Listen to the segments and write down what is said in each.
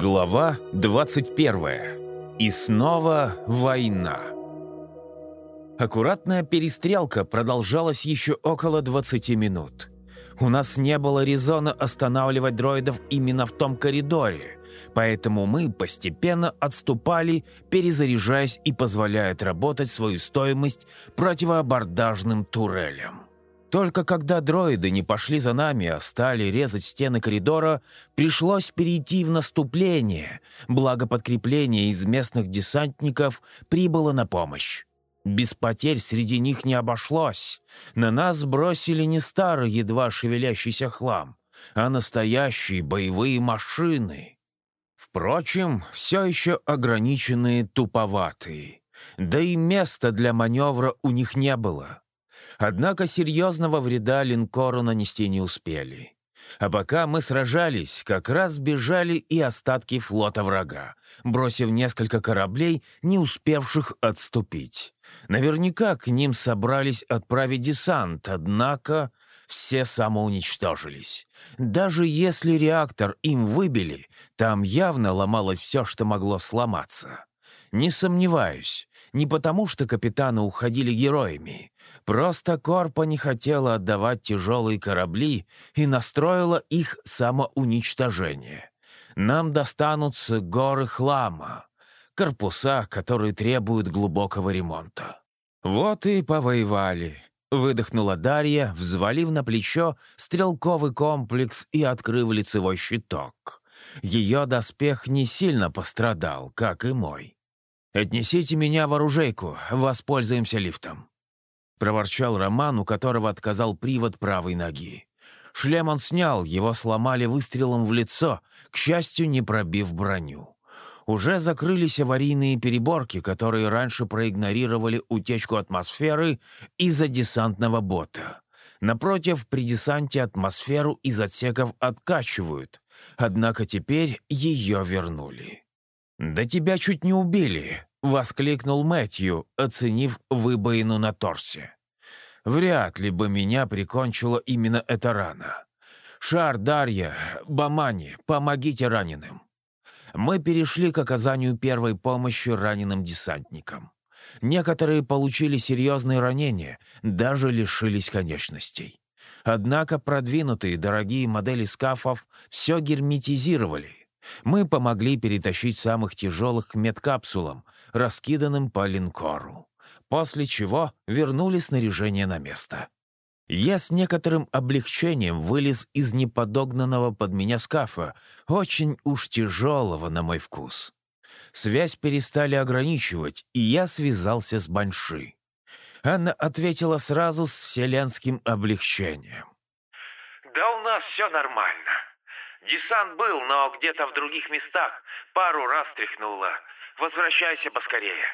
Глава 21. И снова война. Аккуратная перестрелка продолжалась еще около 20 минут. У нас не было резона останавливать дроидов именно в том коридоре, поэтому мы постепенно отступали, перезаряжаясь и позволяя отработать свою стоимость противоабордажным турелям. Только когда дроиды не пошли за нами, а стали резать стены коридора, пришлось перейти в наступление, благо подкрепление из местных десантников прибыло на помощь. Без потерь среди них не обошлось. На нас бросили не старый, едва шевелящийся хлам, а настоящие боевые машины. Впрочем, все еще ограниченные туповатые. Да и места для маневра у них не было. Однако серьезного вреда линкору нанести не успели. А пока мы сражались, как раз бежали и остатки флота врага, бросив несколько кораблей, не успевших отступить. Наверняка к ним собрались отправить десант, однако все самоуничтожились. Даже если реактор им выбили, там явно ломалось все, что могло сломаться. Не сомневаюсь, не потому что капитаны уходили героями. Просто Корпа не хотела отдавать тяжелые корабли и настроила их самоуничтожение. Нам достанутся горы хлама, корпуса, которые требуют глубокого ремонта. Вот и повоевали. Выдохнула Дарья, взвалив на плечо стрелковый комплекс и открыв лицевой щиток. Ее доспех не сильно пострадал, как и мой. «Отнесите меня в оружейку, воспользуемся лифтом», — проворчал Роман, у которого отказал привод правой ноги. Шлем он снял, его сломали выстрелом в лицо, к счастью, не пробив броню. Уже закрылись аварийные переборки, которые раньше проигнорировали утечку атмосферы из-за десантного бота. Напротив, при десанте атмосферу из отсеков откачивают, однако теперь ее вернули. «Да тебя чуть не убили!» — воскликнул Мэтью, оценив выбоину на торсе. «Вряд ли бы меня прикончила именно эта рана. Шар, Дарья, Бамани, помогите раненым!» Мы перешли к оказанию первой помощи раненым десантникам. Некоторые получили серьезные ранения, даже лишились конечностей. Однако продвинутые дорогие модели скафов все герметизировали, мы помогли перетащить самых тяжелых к медкапсулам, раскиданным по линкору, после чего вернули снаряжение на место. Я с некоторым облегчением вылез из неподогнанного под меня скафа, очень уж тяжелого на мой вкус. Связь перестали ограничивать, и я связался с Банши. Анна ответила сразу с вселенским облегчением. «Да у нас все нормально. Десант был, но где-то в других местах. Пару раз тряхнуло. Возвращайся поскорее».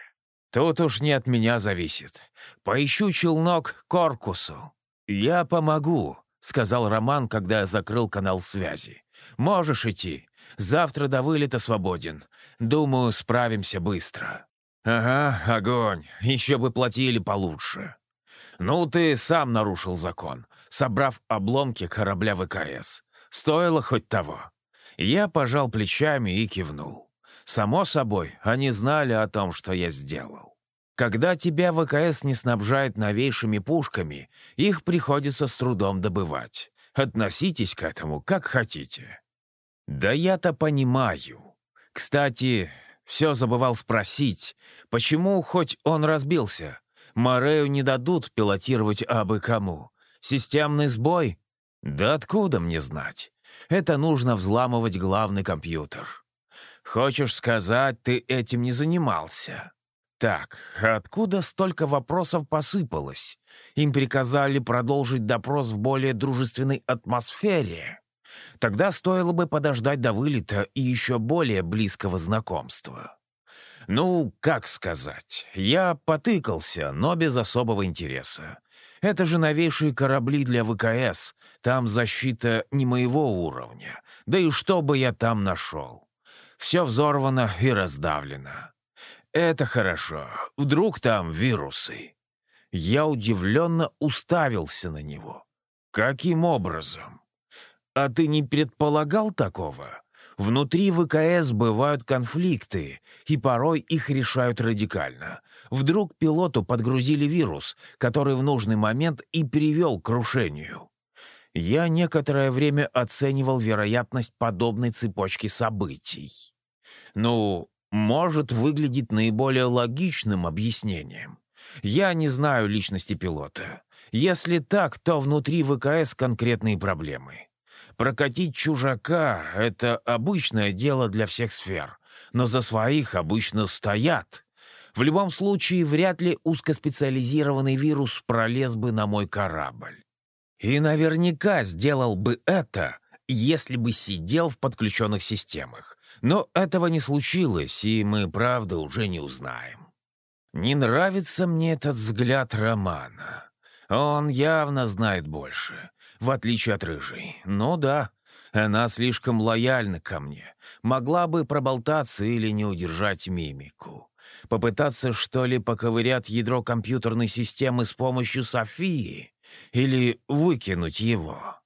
«Тут уж не от меня зависит. Поищу челнок Коркусу». «Я помогу», — сказал Роман, когда я закрыл канал связи. «Можешь идти. Завтра до вылета свободен. Думаю, справимся быстро». «Ага, огонь. Еще бы платили получше». «Ну, ты сам нарушил закон, собрав обломки корабля ВКС. Стоило хоть того. Я пожал плечами и кивнул. Само собой, они знали о том, что я сделал. Когда тебя ВКС не снабжает новейшими пушками, их приходится с трудом добывать. Относитесь к этому как хотите. Да я-то понимаю. Кстати, все забывал спросить, почему хоть он разбился? Морею не дадут пилотировать абы кому. Системный сбой? Да откуда мне знать? Это нужно взламывать главный компьютер. Хочешь сказать, ты этим не занимался? Так, откуда столько вопросов посыпалось? Им приказали продолжить допрос в более дружественной атмосфере. Тогда стоило бы подождать до вылета и еще более близкого знакомства. Ну, как сказать, я потыкался, но без особого интереса. Это же новейшие корабли для ВКС. Там защита не моего уровня. Да и что бы я там нашел? Все взорвано и раздавлено. Это хорошо. Вдруг там вирусы? Я удивленно уставился на него. Каким образом? А ты не предполагал такого? Внутри ВКС бывают конфликты, и порой их решают радикально. Вдруг пилоту подгрузили вирус, который в нужный момент и привел к крушению. Я некоторое время оценивал вероятность подобной цепочки событий. Ну, может выглядеть наиболее логичным объяснением. Я не знаю личности пилота. Если так, то внутри ВКС конкретные проблемы. Прокатить чужака — это обычное дело для всех сфер, но за своих обычно стоят. В любом случае, вряд ли узкоспециализированный вирус пролез бы на мой корабль. И наверняка сделал бы это, если бы сидел в подключенных системах. Но этого не случилось, и мы, правда, уже не узнаем. Не нравится мне этот взгляд Романа. Он явно знает больше в отличие от рыжей. Ну да, она слишком лояльна ко мне. Могла бы проболтаться или не удержать мимику. Попытаться, что ли, поковырять ядро компьютерной системы с помощью Софии? Или выкинуть его?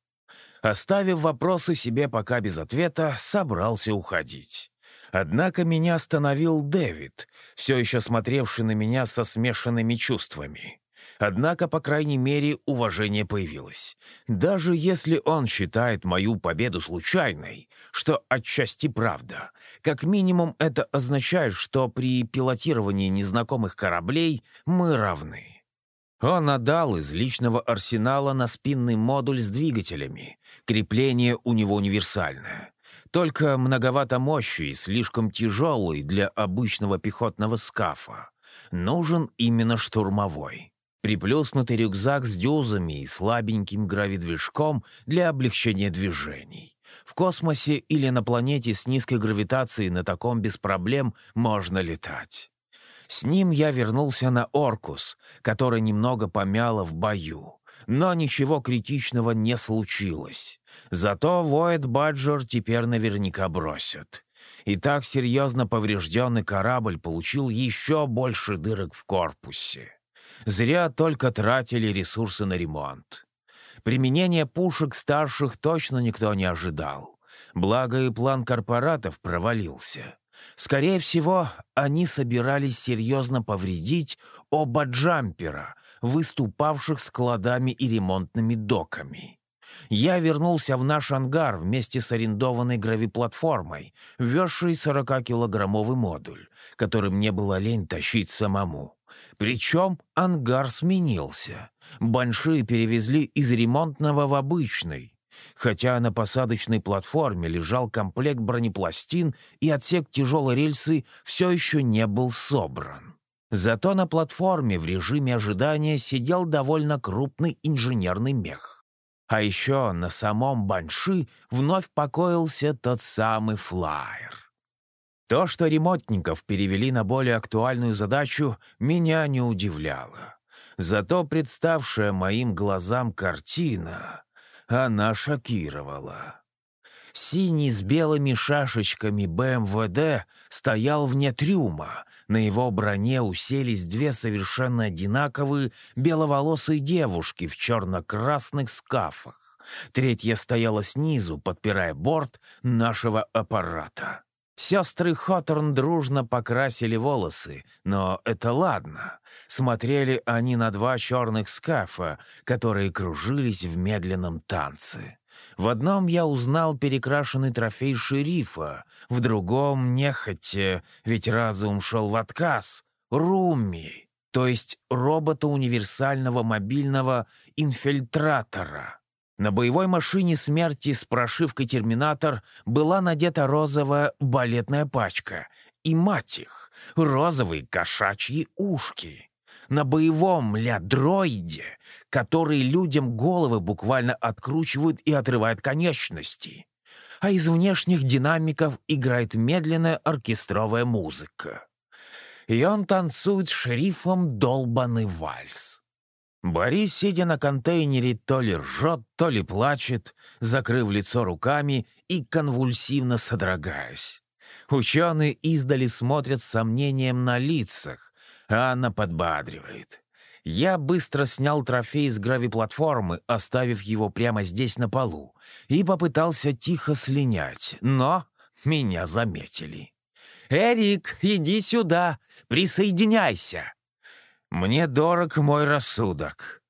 Оставив вопросы себе пока без ответа, собрался уходить. Однако меня остановил Дэвид, все еще смотревший на меня со смешанными чувствами. Однако, по крайней мере, уважение появилось. Даже если он считает мою победу случайной, что отчасти правда, как минимум это означает, что при пилотировании незнакомых кораблей мы равны. Он отдал из личного арсенала на спинный модуль с двигателями. Крепление у него универсальное. Только многовато мощи и слишком тяжелый для обычного пехотного скафа. Нужен именно штурмовой. Приплюснутый рюкзак с дюзами и слабеньким гравидвижком для облегчения движений. В космосе или на планете с низкой гравитацией на таком без проблем можно летать. С ним я вернулся на Оркус, который немного помяло в бою. Но ничего критичного не случилось. Зато Воид Баджор теперь наверняка бросят. И так серьезно поврежденный корабль получил еще больше дырок в корпусе. Зря только тратили ресурсы на ремонт. Применение пушек старших точно никто не ожидал. Благо и план корпоратов провалился. Скорее всего, они собирались серьезно повредить оба джампера, выступавших складами и ремонтными доками. Я вернулся в наш ангар вместе с арендованной гравиплатформой, везшей 40-килограммовый модуль, который мне было лень тащить самому. Причем ангар сменился. Банши перевезли из ремонтного в обычный. Хотя на посадочной платформе лежал комплект бронепластин и отсек тяжелой рельсы все еще не был собран. Зато на платформе в режиме ожидания сидел довольно крупный инженерный мех. А еще на самом Банши вновь покоился тот самый флайер. То, что ремонтников перевели на более актуальную задачу, меня не удивляло. Зато представшая моим глазам картина, она шокировала. Синий с белыми шашечками БМВД стоял вне трюма. На его броне уселись две совершенно одинаковые беловолосые девушки в черно-красных скафах. Третья стояла снизу, подпирая борт нашего аппарата. Сестры Хоторн дружно покрасили волосы, но это ладно. Смотрели они на два черных скафа, которые кружились в медленном танце. В одном я узнал перекрашенный трофей шерифа, в другом — нехотя, ведь разум шел в отказ — Руми, то есть робота универсального мобильного инфильтратора. На боевой машине смерти с прошивкой «Терминатор» была надета розовая балетная пачка. И, мать их, розовые кошачьи ушки. На боевом ля-дроиде, который людям головы буквально откручивают и отрывают конечности. А из внешних динамиков играет медленная оркестровая музыка. И он танцует с шерифом долбанный вальс. Борис, сидя на контейнере, то ли ржет, то ли плачет, закрыв лицо руками и конвульсивно содрогаясь. Ученые издали смотрят с сомнением на лицах, а она подбадривает. Я быстро снял трофей с гравиплатформы, оставив его прямо здесь на полу, и попытался тихо слинять, но меня заметили. «Эрик, иди сюда, присоединяйся!» «Мне дорог мой рассудок,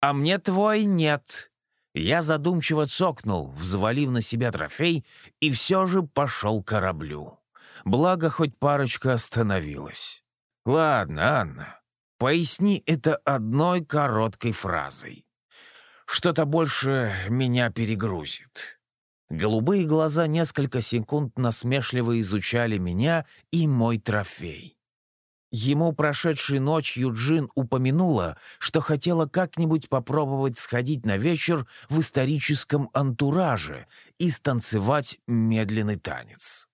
а мне твой нет». Я задумчиво цокнул, взвалив на себя трофей, и все же пошел к кораблю. Благо, хоть парочка остановилась. «Ладно, Анна, поясни это одной короткой фразой. Что-то больше меня перегрузит». Голубые глаза несколько секунд насмешливо изучали меня и мой трофей. Ему прошедшей ночью Джин упомянула, что хотела как-нибудь попробовать сходить на вечер в историческом антураже и станцевать медленный танец.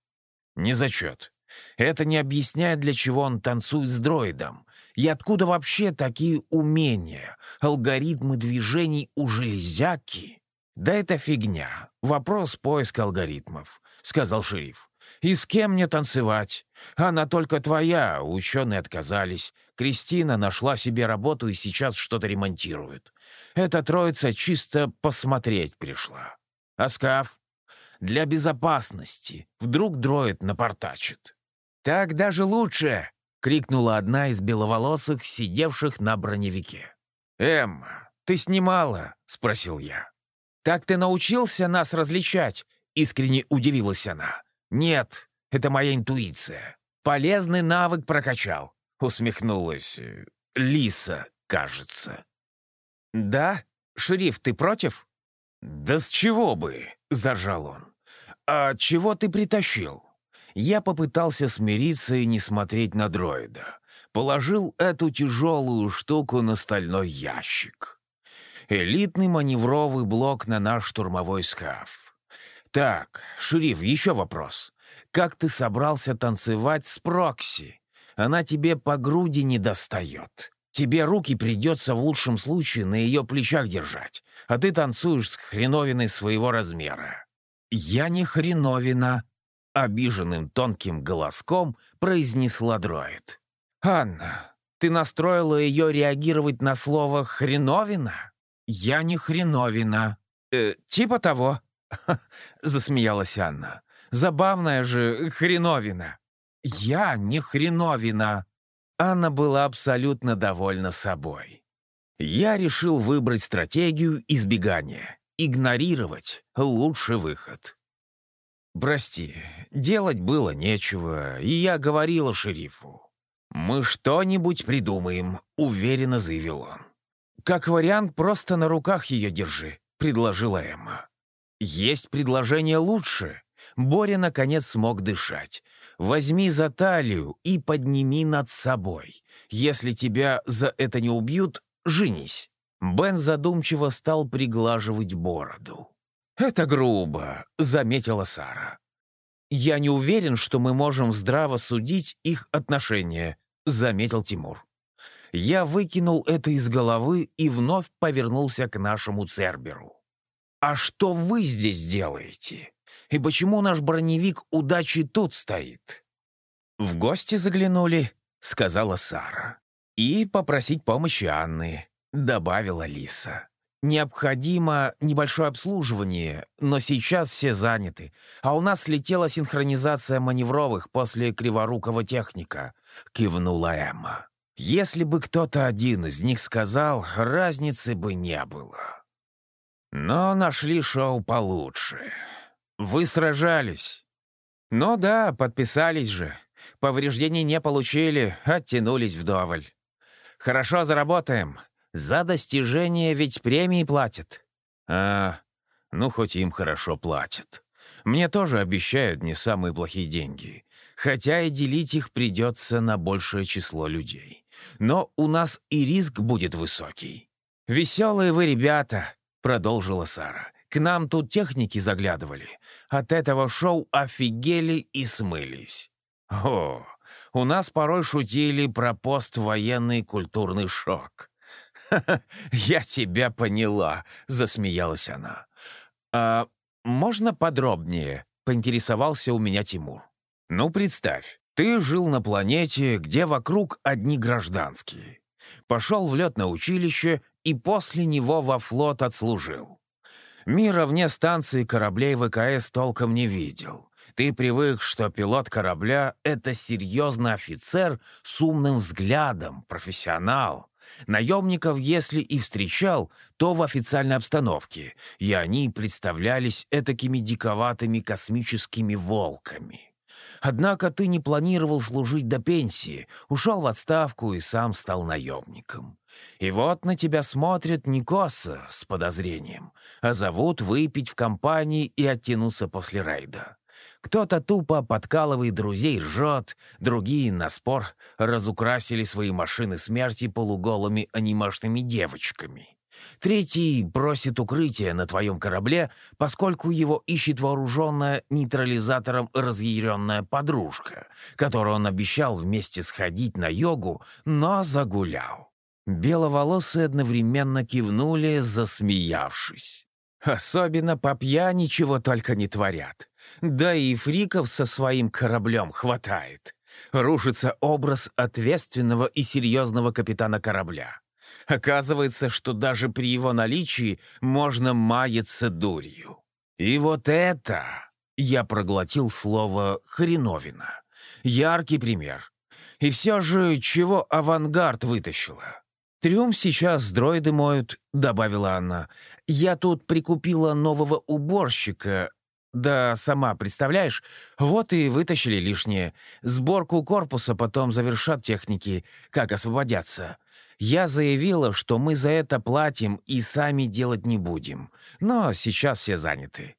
Не зачет. Это не объясняет, для чего он танцует с дроидом. И откуда вообще такие умения, алгоритмы движений у железяки? «Да это фигня. Вопрос поиска алгоритмов», — сказал шериф. «И с кем мне танцевать? Она только твоя, ученые отказались. Кристина нашла себе работу и сейчас что-то ремонтирует. Эта троица чисто посмотреть пришла. А скаф? Для безопасности. Вдруг дроид напортачит». «Так даже лучше!» — крикнула одна из беловолосых, сидевших на броневике. «Эмма, ты снимала?» — спросил я. «Так ты научился нас различать?» — искренне удивилась она. «Нет, это моя интуиция. Полезный навык прокачал», — усмехнулась. Э, «Лиса, кажется». «Да? Шериф, ты против?» «Да с чего бы?» — заржал он. «А чего ты притащил?» Я попытался смириться и не смотреть на дроида. Положил эту тяжелую штуку на стальной ящик. Элитный маневровый блок на наш штурмовой скаф. Так, шериф, еще вопрос. Как ты собрался танцевать с Прокси? Она тебе по груди не достает. Тебе руки придется в лучшем случае на ее плечах держать, а ты танцуешь с хреновиной своего размера. Я не хреновина, — обиженным тонким голоском произнесла дроид. «Анна, ты настроила ее реагировать на слово «хреновина»?» «Я не хреновина». Э, «Типа того», — засмеялась Анна. «Забавная же хреновина». «Я не хреновина». Анна была абсолютно довольна собой. Я решил выбрать стратегию избегания. Игнорировать — лучший выход. «Прости, делать было нечего, и я говорила шерифу. Мы что-нибудь придумаем», — уверенно заявил он. «Как вариант, просто на руках ее держи», — предложила Эмма. «Есть предложение лучше». Боря, наконец, смог дышать. «Возьми за талию и подними над собой. Если тебя за это не убьют, женись». Бен задумчиво стал приглаживать бороду. «Это грубо», — заметила Сара. «Я не уверен, что мы можем здраво судить их отношения», — заметил Тимур. Я выкинул это из головы и вновь повернулся к нашему Церберу. «А что вы здесь делаете? И почему наш броневик удачи тут стоит?» «В гости заглянули», — сказала Сара. «И попросить помощи Анны», — добавила Лиса. «Необходимо небольшое обслуживание, но сейчас все заняты, а у нас слетела синхронизация маневровых после криворукого техника», — кивнула Эмма. Если бы кто-то один из них сказал, разницы бы не было. Но нашли шоу получше. Вы сражались. Ну да, подписались же. Повреждений не получили, оттянулись вдоволь. Хорошо заработаем. За достижение ведь премии платят. А, ну хоть им хорошо платят. Мне тоже обещают не самые плохие деньги. Хотя и делить их придется на большее число людей. Но у нас и риск будет высокий. «Веселые вы ребята», — продолжила Сара. «К нам тут техники заглядывали. От этого шоу офигели и смылись». «О, у нас порой шутили про поствоенный культурный шок». «Я тебя поняла», — засмеялась она. «А можно подробнее?» — поинтересовался у меня Тимур. «Ну, представь, ты жил на планете, где вокруг одни гражданские. Пошел в летное училище и после него во флот отслужил. Мира вне станции кораблей ВКС толком не видел. Ты привык, что пилот корабля — это серьезный офицер с умным взглядом, профессионал. Наемников, если и встречал, то в официальной обстановке, и они представлялись этакими диковатыми космическими волками. Однако ты не планировал служить до пенсии, ушел в отставку и сам стал наемником. И вот на тебя смотрят не косо, с подозрением, а зовут выпить в компании и оттянуться после рейда. Кто-то тупо подкалывает друзей, ржет, другие на спор разукрасили свои машины смерти полуголыми анимашными девочками. Третий просит укрытия на твоем корабле, поскольку его ищет вооруженная нейтрализатором разъяренная подружка, которую он обещал вместе сходить на йогу, но загулял. Беловолосые одновременно кивнули, засмеявшись. Особенно по пьяни чего только не творят. Да и фриков со своим кораблем хватает. Рушится образ ответственного и серьезного капитана корабля. Оказывается, что даже при его наличии можно маяться дурью. И вот это... Я проглотил слово «хреновина». Яркий пример. И все же, чего авангард вытащила? «Трюм сейчас дроиды моют», — добавила она. «Я тут прикупила нового уборщика. Да сама, представляешь? Вот и вытащили лишнее. Сборку корпуса потом завершат техники, как освободятся. Я заявила, что мы за это платим и сами делать не будем. Но сейчас все заняты.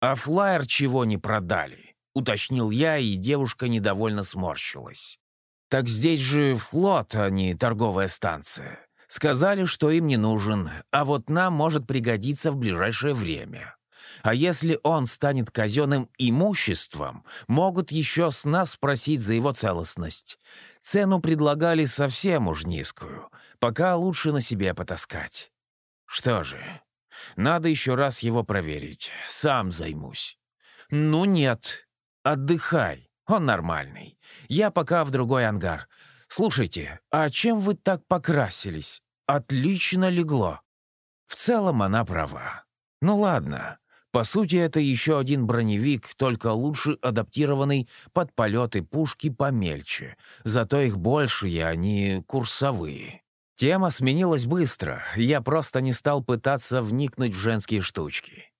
А флайер чего не продали?» — уточнил я, и девушка недовольно сморщилась. «Так здесь же флот, а не торговая станция. Сказали, что им не нужен, а вот нам может пригодиться в ближайшее время. А если он станет казенным имуществом, могут еще с нас спросить за его целостность. Цену предлагали совсем уж низкую, пока лучше на себе потаскать. Что же, надо еще раз его проверить, сам займусь. Ну нет, отдыхай, он нормальный. Я пока в другой ангар. Слушайте, а чем вы так покрасились? Отлично легло. В целом она права. Ну ладно, по сути, это еще один броневик, только лучше адаптированный под полеты пушки помельче. Зато их больше, и они курсовые. Тема сменилась быстро, я просто не стал пытаться вникнуть в женские штучки.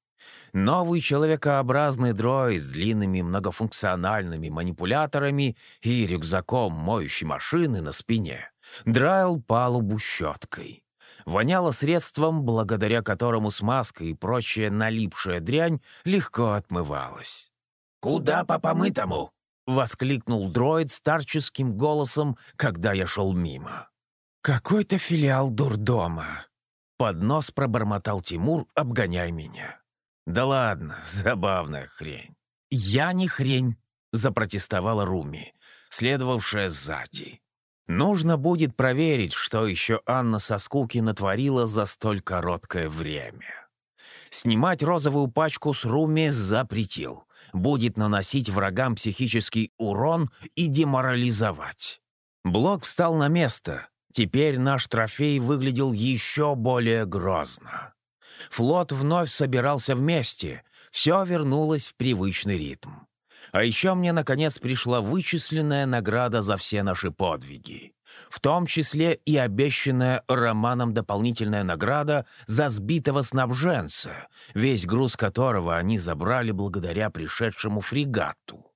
Новый человекообразный дроид с длинными многофункциональными манипуляторами и рюкзаком моющей машины на спине драил палубу щеткой воняло средством, благодаря которому смазка и прочая налипшая дрянь легко отмывалась. «Куда по помытому?» — воскликнул дроид старческим голосом, когда я шел мимо. «Какой-то филиал дурдома!» Под нос пробормотал Тимур, обгоняя меня. «Да ладно, забавная хрень». «Я не хрень», — запротестовала Руми, следовавшая сзади. Нужно будет проверить, что еще Анна со скуки натворила за столь короткое время. Снимать розовую пачку с Руми запретил. Будет наносить врагам психический урон и деморализовать. Блок встал на место. Теперь наш трофей выглядел еще более грозно. Флот вновь собирался вместе. Все вернулось в привычный ритм. А еще мне, наконец, пришла вычисленная награда за все наши подвиги. В том числе и обещанная Романом дополнительная награда за сбитого снабженца, весь груз которого они забрали благодаря пришедшему фрегату.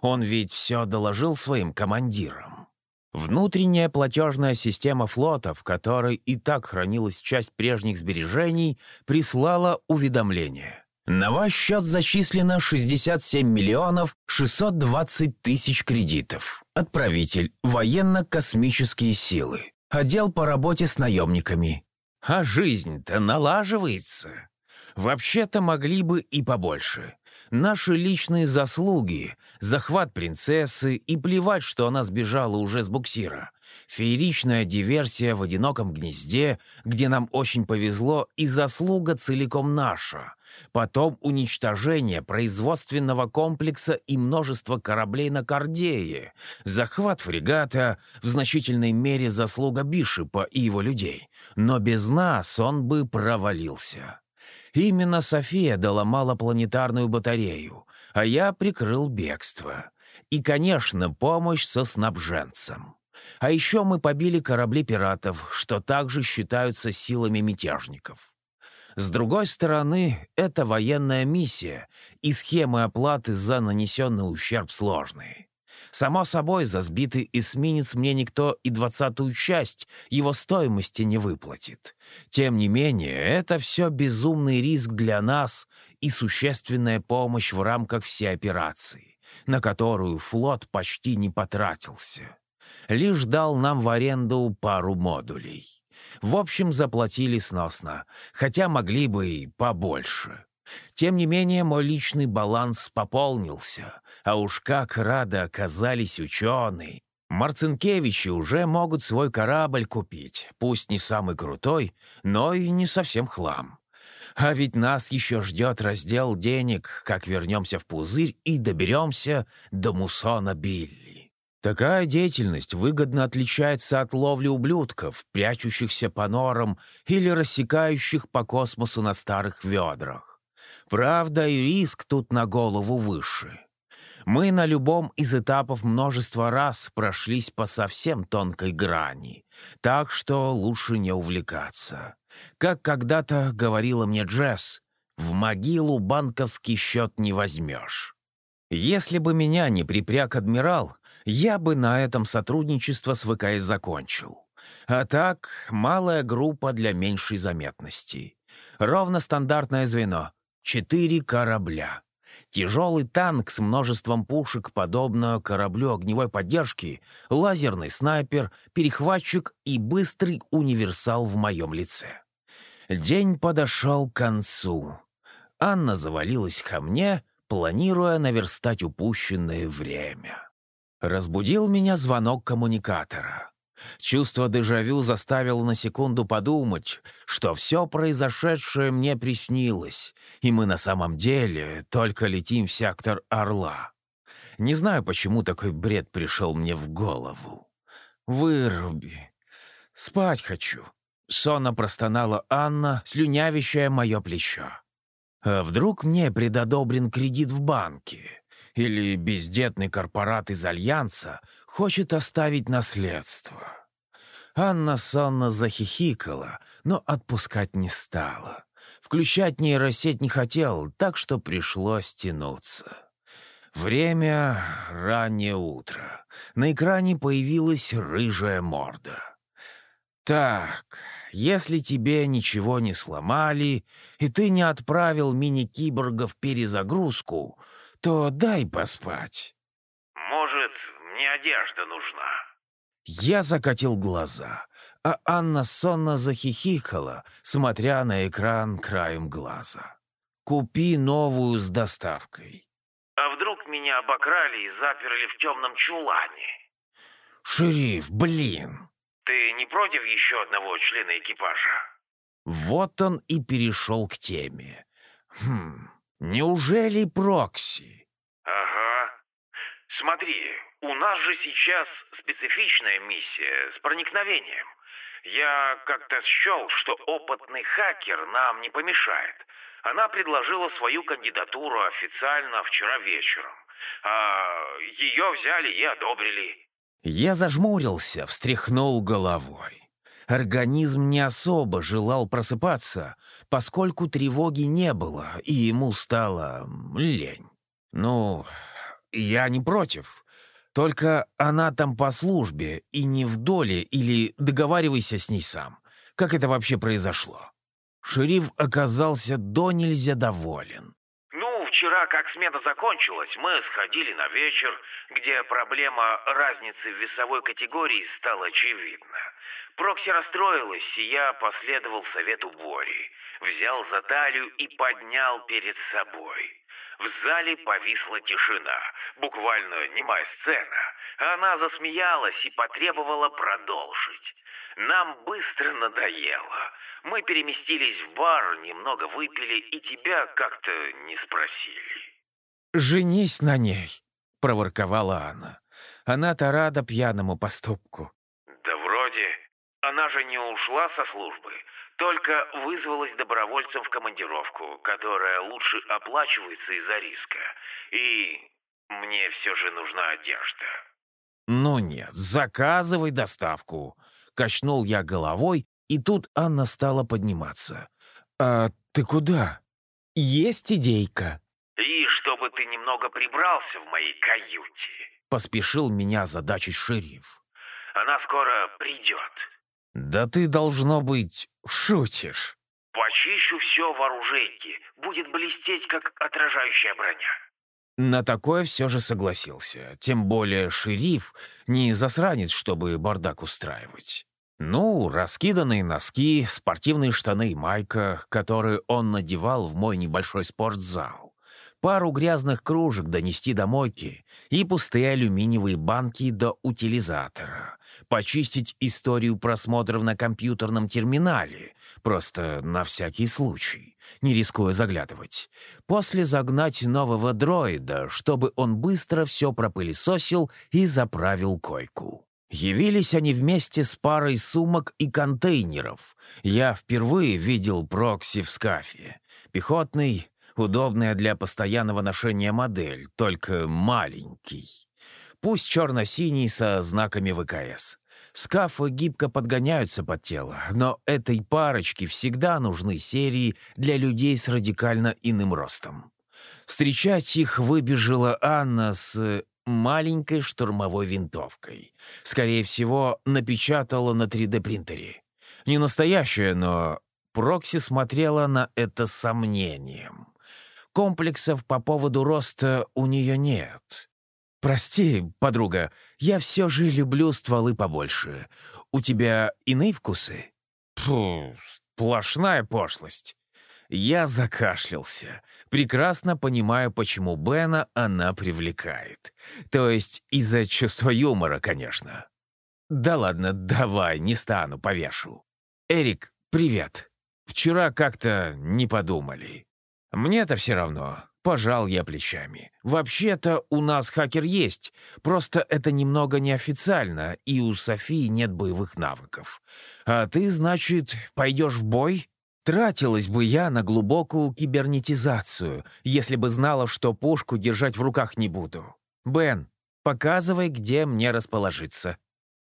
Он ведь все доложил своим командирам. Внутренняя платежная система флота, в которой и так хранилась часть прежних сбережений, прислала уведомление — на ваш счет зачислено 67 миллионов 620 тысяч кредитов. Отправитель – военно-космические силы. Отдел по работе с наемниками. А жизнь-то налаживается. Вообще-то могли бы и побольше. Наши личные заслуги, захват принцессы и плевать, что она сбежала уже с буксира. Фееричная диверсия в одиноком гнезде, где нам очень повезло, и заслуга целиком наша. Потом уничтожение производственного комплекса и множество кораблей на Кордее. Захват фрегата, в значительной мере заслуга Бишепа и его людей. Но без нас он бы провалился. Именно София доломала планетарную батарею, а я прикрыл бегство. И, конечно, помощь со снабженцем. А еще мы побили корабли пиратов, что также считаются силами мятежников. С другой стороны, это военная миссия, и схемы оплаты за нанесенный ущерб сложные. Само собой, за сбитый эсминец мне никто и двадцатую часть его стоимости не выплатит. Тем не менее, это все безумный риск для нас и существенная помощь в рамках всей операции, на которую флот почти не потратился. Лишь дал нам в аренду пару модулей. В общем, заплатили сносно, хотя могли бы и побольше. Тем не менее, мой личный баланс пополнился, а уж как рады оказались ученые. Марцинкевичи уже могут свой корабль купить, пусть не самый крутой, но и не совсем хлам. А ведь нас еще ждет раздел денег, как вернемся в пузырь и доберемся до Мусона Билли. Такая деятельность выгодно отличается от ловли ублюдков, прячущихся по норам или рассекающих по космосу на старых ведрах. Правда, и риск тут на голову выше. Мы на любом из этапов множество раз прошлись по совсем тонкой грани, так что лучше не увлекаться. Как когда-то говорила мне Джесс, в могилу банковский счет не возьмешь. Если бы меня не припряг адмирал, я бы на этом сотрудничество с ВКС закончил. А так, малая группа для меньшей заметности. Ровно стандартное звено. Четыре корабля. Тяжелый танк с множеством пушек, подобно кораблю огневой поддержки, лазерный снайпер, перехватчик и быстрый универсал в моем лице. День подошел к концу. Анна завалилась ко мне, планируя наверстать упущенное время. Разбудил меня звонок коммуникатора. Чувство дежавю заставило на секунду подумать, что все произошедшее мне приснилось, и мы на самом деле только летим в сектор Орла. Не знаю, почему такой бред пришел мне в голову. «Выруби. Спать хочу», — сонно простонала Анна, слюнявящая мое плечо. «А вдруг мне предодобрен кредит в банке?» Или бездетный корпорат из Альянса хочет оставить наследство. Анна сонно захихикала, но отпускать не стала. Включать нейросеть не хотел, так что пришлось тянуться. Время — раннее утро. На экране появилась рыжая морда. «Так, если тебе ничего не сломали, и ты не отправил мини-киборга в перезагрузку, то дай поспать». «Может, мне одежда нужна?» Я закатил глаза, а Анна сонно захихикала, смотря на экран краем глаза. «Купи новую с доставкой». «А вдруг меня обокрали и заперли в темном чулане?» «Шериф, блин!» «Ты не против еще одного члена экипажа?» Вот он и перешел к теме. «Хм, неужели Прокси?» Смотри, у нас же сейчас специфичная миссия с проникновением. Я как-то счел, что опытный хакер нам не помешает. Она предложила свою кандидатуру официально вчера вечером. А ее взяли и одобрили. Я зажмурился, встряхнул головой. Организм не особо желал просыпаться, поскольку тревоги не было, и ему стало лень. Ну, я не против. Только она там по службе и не в доле, или договаривайся с ней сам. Как это вообще произошло? Шериф оказался до нельзя доволен. Вчера, как смена закончилась, мы сходили на вечер, где проблема разницы в весовой категории стала очевидна. Прокси расстроилась, и я последовал совету Бори. Взял за талию и поднял перед собой. В зале повисла тишина, буквально немая сцена. Она засмеялась и потребовала продолжить. Нам быстро надоело. Мы переместились в бар, немного выпили, и тебя как-то не спросили. «Женись на ней», — проворковала она. Она-то рада пьяному поступку. Да вроде. Она же не ушла со службы, только вызвалась добровольцем в командировку, которая лучше оплачивается из-за риска. И мне все же нужна одежда». «Ну нет, заказывай доставку», — качнул я головой, и тут Анна стала подниматься. «А ты куда?» «Есть идейка». «И чтобы ты немного прибрался в моей каюте», — поспешил меня задачить шериф. «Она скоро придет». «Да ты, должно быть, шутишь». «Почищу все в оружейке. Будет блестеть, как отражающая броня». На такое все же согласился. Тем более шериф не засранец, чтобы бардак устраивать. Ну, раскиданные носки, спортивные штаны и майка, которые он надевал в мой небольшой спортзал. Пару грязных кружек донести до мойки и пустые алюминиевые банки до утилизатора. Почистить историю просмотров на компьютерном терминале, просто на всякий случай, не рискуя заглядывать. После загнать нового дроида, чтобы он быстро все пропылесосил и заправил койку. Явились они вместе с парой сумок и контейнеров. Я впервые видел Прокси в скафе. Пехотный, удобная для постоянного ношения модель, только маленький. Пусть черно-синий со знаками ВКС. Скафы гибко подгоняются под тело, но этой парочке всегда нужны серии для людей с радикально иным ростом. Встречать их выбежала Анна с маленькой штурмовой винтовкой. Скорее всего, напечатала на 3D-принтере. Не настоящая, но Прокси смотрела на это с сомнением. Комплексов по поводу роста у нее нет. «Прости, подруга, я все же люблю стволы побольше. У тебя иные вкусы?» Фу, сплошная пошлость. Я закашлялся. Прекрасно понимаю, почему Бена она привлекает. То есть из-за чувства юмора, конечно. Да ладно, давай, не стану, повешу. Эрик, привет. Вчера как-то не подумали. Мне-то все равно. Пожал я плечами. Вообще-то у нас хакер есть, просто это немного неофициально, и у Софии нет боевых навыков. А ты, значит, пойдешь в бой? Тратилась бы я на глубокую кибернетизацию, если бы знала, что пушку держать в руках не буду. Бен, показывай, где мне расположиться».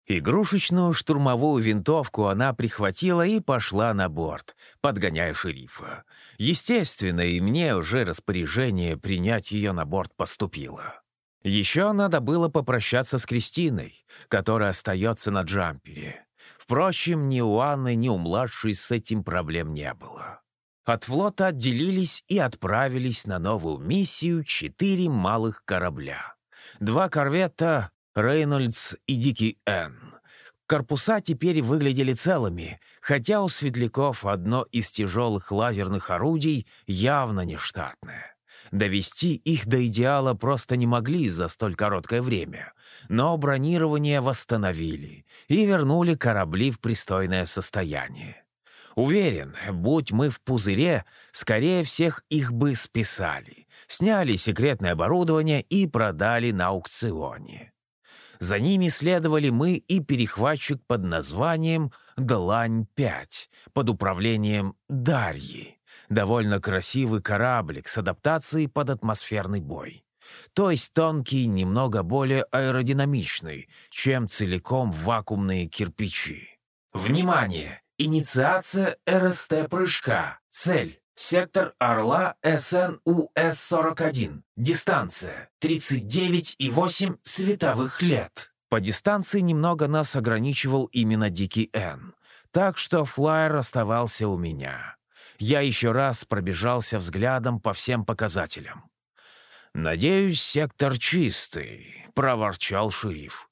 Игрушечную штурмовую винтовку она прихватила и пошла на борт, подгоняя шерифа. Естественно, и мне уже распоряжение принять ее на борт поступило. Еще надо было попрощаться с Кристиной, которая остается на джампере. Впрочем, ни у Анны, ни у младшей с этим проблем не было. От флота отделились и отправились на новую миссию четыре малых корабля. Два корвета «Рейнольдс» и «Дикий Н». Корпуса теперь выглядели целыми, хотя у светляков одно из тяжелых лазерных орудий явно нештатное. Довести их до идеала просто не могли за столь короткое время, но бронирование восстановили и вернули корабли в пристойное состояние. Уверен, будь мы в пузыре, скорее всех их бы списали, сняли секретное оборудование и продали на аукционе. За ними следовали мы и перехватчик под названием «Длань-5» под управлением Дарьи довольно красивый кораблик с адаптацией под атмосферный бой. То есть тонкий, немного более аэродинамичный, чем целиком вакуумные кирпичи. Внимание! Инициация РСТ-прыжка. Цель. Сектор Орла СНУС-41. Дистанция 39,8 световых лет. По дистанции немного нас ограничивал именно Дикий Н. Так что флайер оставался у меня я еще раз пробежался взглядом по всем показателям. «Надеюсь, сектор чистый», — проворчал шериф.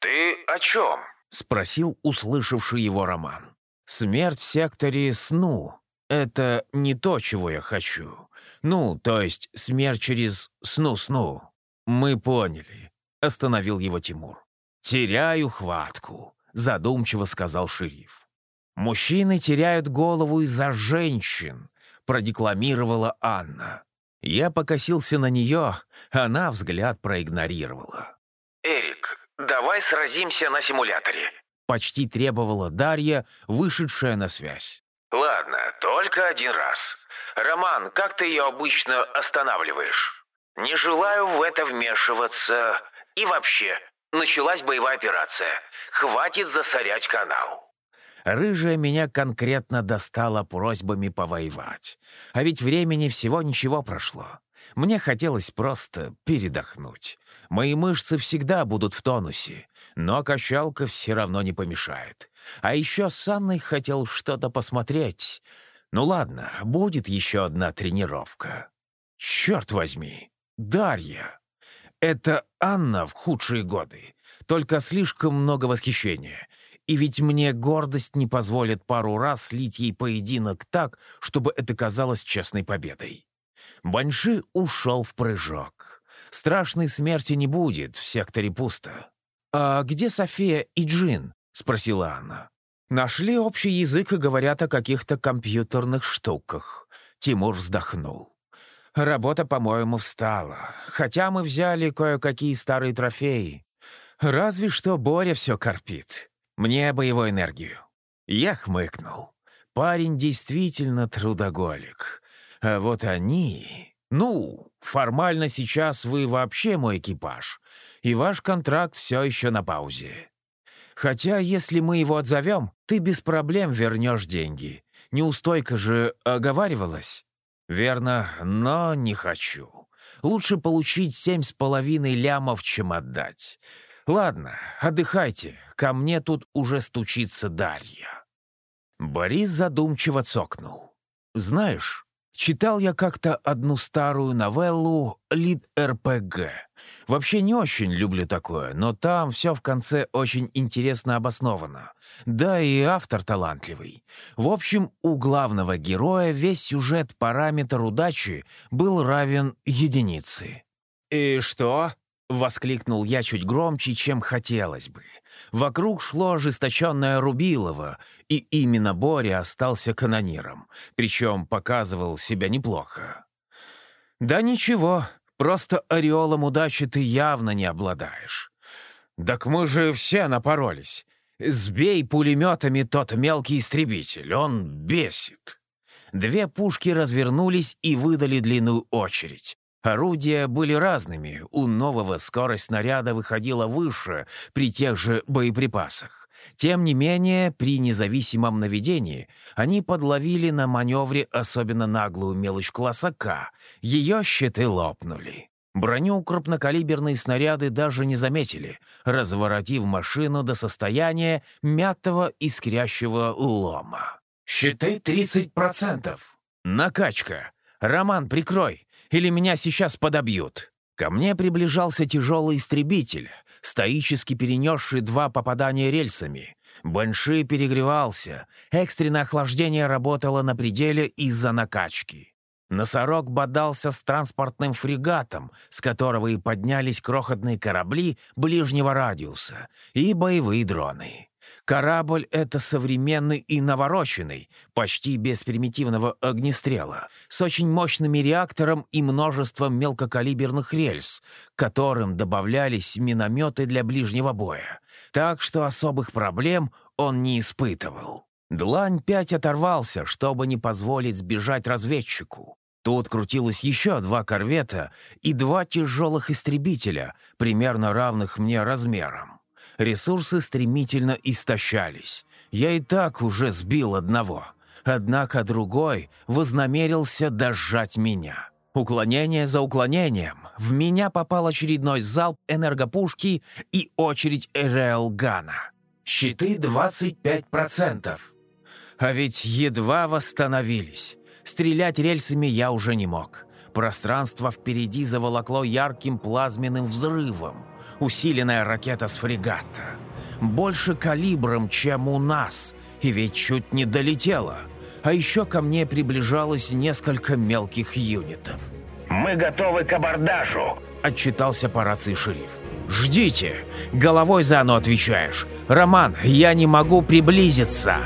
«Ты о чем?» — спросил услышавший его Роман. «Смерть в секторе сну. Это не то, чего я хочу. Ну, то есть смерть через сну-сну. Мы поняли», — остановил его Тимур. «Теряю хватку», — задумчиво сказал шериф. «Мужчины теряют голову из-за женщин», — продекламировала Анна. Я покосился на нее, она взгляд проигнорировала. «Эрик, давай сразимся на симуляторе», — почти требовала Дарья, вышедшая на связь. «Ладно, только один раз. Роман, как ты ее обычно останавливаешь? Не желаю в это вмешиваться. И вообще, началась боевая операция. Хватит засорять канал». Рыжая меня конкретно достала просьбами повоевать. А ведь времени всего ничего прошло. Мне хотелось просто передохнуть. Мои мышцы всегда будут в тонусе, но качалка все равно не помешает. А еще с Анной хотел что-то посмотреть. Ну ладно, будет еще одна тренировка. Черт возьми, Дарья. Это Анна в худшие годы. Только слишком много восхищения. И ведь мне гордость не позволит пару раз слить ей поединок так, чтобы это казалось честной победой. Банши ушел в прыжок. Страшной смерти не будет, в секторе пусто. «А где София и Джин?» — спросила Анна. «Нашли общий язык и говорят о каких-то компьютерных штуках». Тимур вздохнул. «Работа, по-моему, встала. Хотя мы взяли кое-какие старые трофеи. Разве что Боря все корпит. Мне его энергию». Я хмыкнул. Парень действительно трудоголик. А вот они... Ну, формально сейчас вы вообще мой экипаж, и ваш контракт все еще на паузе. Хотя, если мы его отзовем, ты без проблем вернешь деньги. Неустойка же оговаривалась. Верно, но не хочу. Лучше получить семь с половиной лямов, чем отдать. Ладно, отдыхайте. Ко мне тут уже стучится Дарья. Борис задумчиво цокнул. Знаешь, Читал я как-то одну старую новеллу «Лид РПГ». Вообще не очень люблю такое, но там все в конце очень интересно обосновано. Да и автор талантливый. В общем, у главного героя весь сюжет-параметр удачи был равен единице. «И что?» — воскликнул я чуть громче, чем хотелось бы. Вокруг шло ожесточенное Рубилово, и именно Боря остался канониром, причем показывал себя неплохо. «Да ничего, просто ореолом удачи ты явно не обладаешь. Так мы же все напоролись. Сбей пулеметами тот мелкий истребитель, он бесит». Две пушки развернулись и выдали длинную очередь. Орудия были разными, у нового скорость снаряда выходила выше при тех же боеприпасах. Тем не менее, при независимом наведении они подловили на маневре особенно наглую мелочь класса К. Ее щиты лопнули. Броню крупнокалиберные снаряды даже не заметили, разворотив машину до состояния мятого искрящего лома. «Щиты 30%! Накачка! Роман, прикрой! Или меня сейчас подобьют. Ко мне приближался тяжелый истребитель, стоически перенесший два попадания рельсами. Банши перегревался, экстренное охлаждение работало на пределе из-за накачки. Носорог бодался с транспортным фрегатом, с которого и поднялись крохотные корабли ближнего радиуса и боевые дроны. Корабль — это современный и навороченный, почти без примитивного огнестрела, с очень мощными реактором и множеством мелкокалиберных рельс, которым добавлялись минометы для ближнего боя. Так что особых проблем он не испытывал. Длань-5 оторвался, чтобы не позволить сбежать разведчику. Тут крутилось еще два корвета и два тяжелых истребителя, примерно равных мне размером. Ресурсы стремительно истощались. Я и так уже сбил одного. Однако другой вознамерился дожать меня. Уклонение за уклонением. В меня попал очередной залп энергопушки и очередь РЛ-гана. Щиты 25%. А ведь едва восстановились. Стрелять рельсами я уже не мог. Пространство впереди заволокло ярким плазменным взрывом. Усиленная ракета с фрегата. Больше калибром, чем у нас. И ведь чуть не долетела. А еще ко мне приближалось несколько мелких юнитов. «Мы готовы к абордажу», — отчитался по рации шериф. «Ждите! Головой за оно отвечаешь! Роман, я не могу приблизиться!»